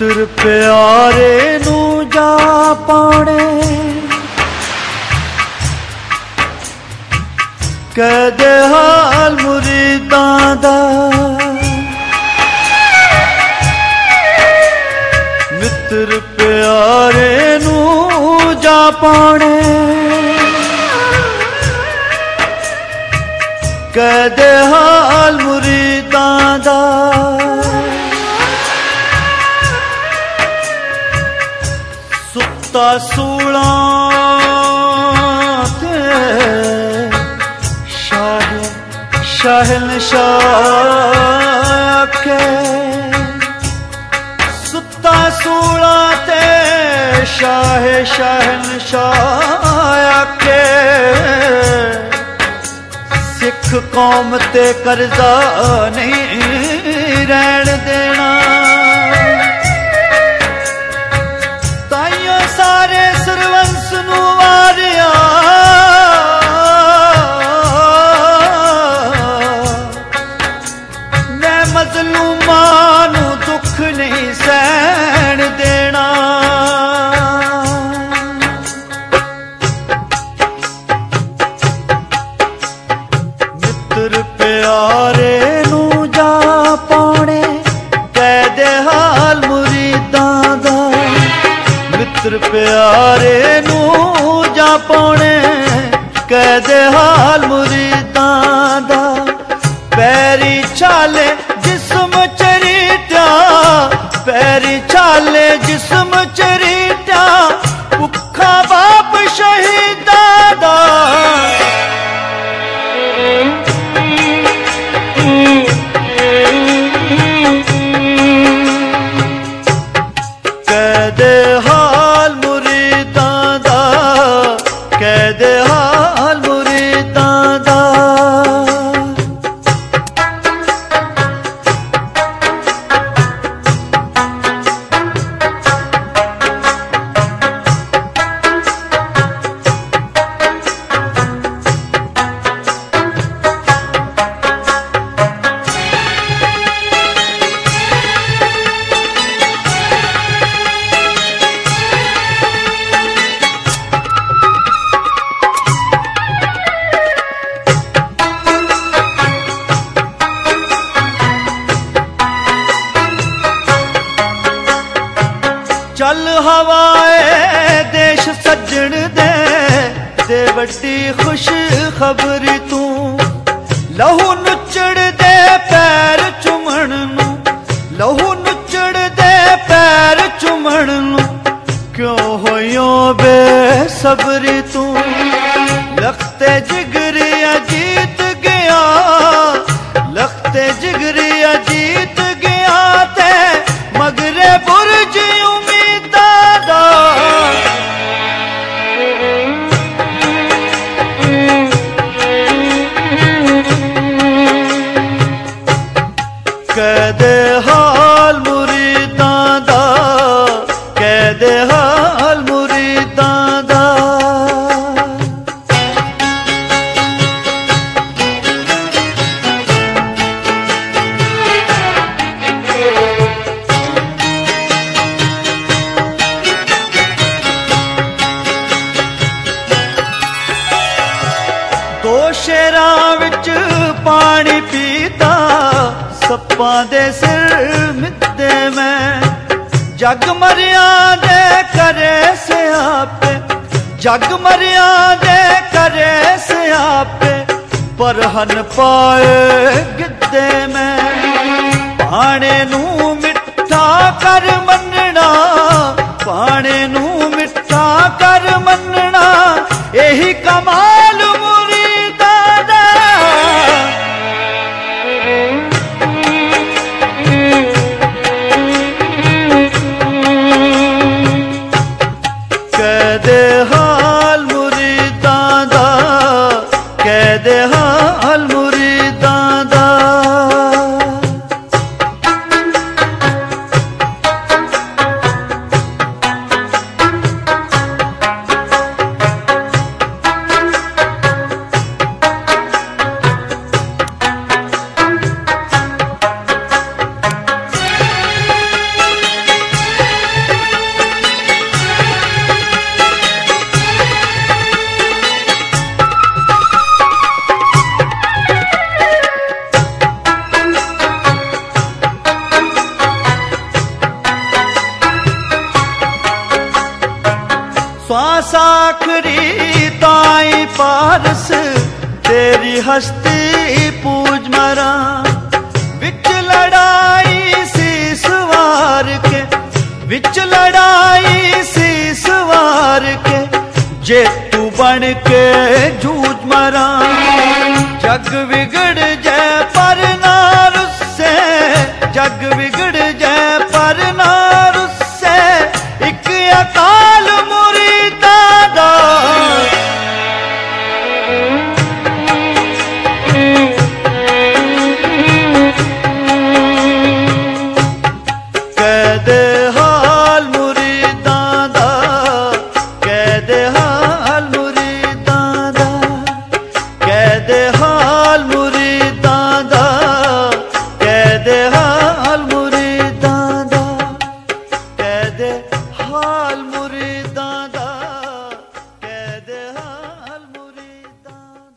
ਮਿੱਤਰ ਪਿਆਰੇ ਨੂੰ ਜਾ ਪਾਣੇ ਕਹਦੇ ਹਾਲ ਮੁਰੀਦਾਂ ਦਾ। ਮਿੱਤਰ ਪਿਆਰੇ ਨੂੰ ਜਾ ਪਾਣੇ ਕਹਦੇ ਹਾਲ ਮੁਰੀਦਾਂ ਦਾ। ਸੁੱਤਾ ਸੂਲਾਂ ਤੇ ਸ਼ਾਹ ਸ਼ਾਹਨ ਸ਼ਾਹ ਸੁੱਤਾ ਸੂਲਾਂ ਤੇ ਸ਼ਾਹ ਸ਼ਾਹਨ ਸ਼ਾਹ ਕੇ ਸਿੱਖ ਕੌਮ ਤੇ ਕਰਜ਼ਾ ਨਹੀਂ ਰਹਿਣ ਦੇਣਾ। ਪਿਆਰੇ ਨੂੰ ਜਾ ਪਾਉਣੇ ਕਹਿ ਦੇ ਹਾਲ ਮੁਰੀਦਾਂ ਦਾ ਪੈਰੀ ਛਾਲੇ ਜਿਸਮ ਚਰੀਟਾ ਪੈਰੀ ਛਾਲੇ ਜਿਸਮ ਚਰੀਟਾ ਭੁੱਖਾ ਬਾਪ ਸ਼ਹੀਦਾਂ ਦਾ ਕਹਦੇ ਚੱਲ ਹਵਾਏ ਦੇਸ਼ ਸੱਜਣ ਦੇ ਤੇ ਵੱਡੀ ਖੁਸ਼ ਖਬਰੀ ਤੂੰ। ਲਹੂ ਨੁੱਚੜ ਦੇ ਪੈਰ ਚੁੰਮਣ ਨੂੰ, ਲਹੂ ਨੁੱਚੜ ਦੇ ਪੈਰ ਚੁੰਮਣ ਨੂੰ। ਕਿਉਂ ਹੋਇਓ ਬੇਸਬਰੀ ਤੂੰ? ਪਾਣੀ ਪੀਤਾ, ਸੱਪਾਂ ਦੇ ਸਿਰ ਮਿੱਤੇ ਮੈਂ। ਜਗ ਮਰਿਆ ਦੇ ਕਰੇ ਸਿਆਪੇ, ਜਗ ਮਰਿਆ ਦੇ ਕਰੇ ਸਿਆਪੇ ਪਰ ਹਨ ਪਾਏ ਗਿੱਦੇ ਮੈਂ। ਪਾਣੇ ਨੂੰ ਮਿੱਠਾ ਕਰ ਮੰਨਣਾ ها المريد دادا साखरी ताई पारस, तेरी हस्ती पूज मरा। बिच लड़ाई सीसवार के बिच लड़ाई सीसवार के, जे तू बन के जूझ मरा। जग बिगड़ जय पर नार जग बिगड़ जय पर नार उससे एक अका